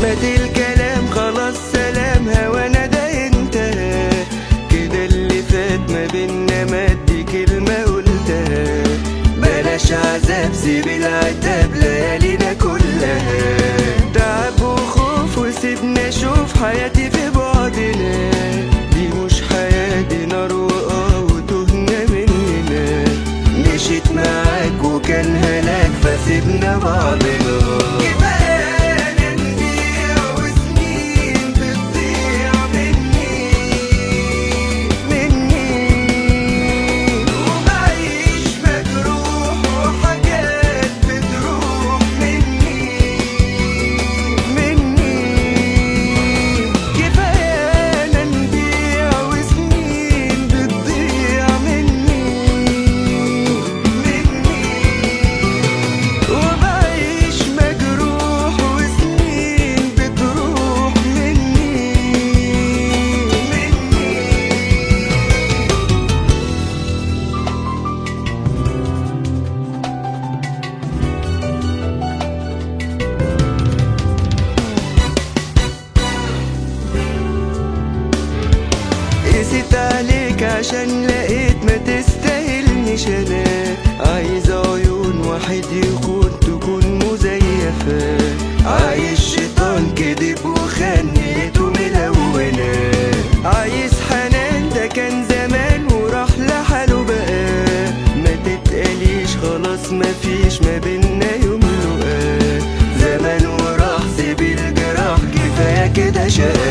metil que عليك عشان لقيت ما تستاهلنيش أنا. عايز عيون واحد يكون تكون مزيفة. عايز شيطان كدب وخنيته ملونة. عايز حنان ده كان زمان وراح لحاله بقى. ما تتقاليش خلاص ما فيش ما بينا يوم لقى زمان وراح سيب الجراح كفاية كده شقى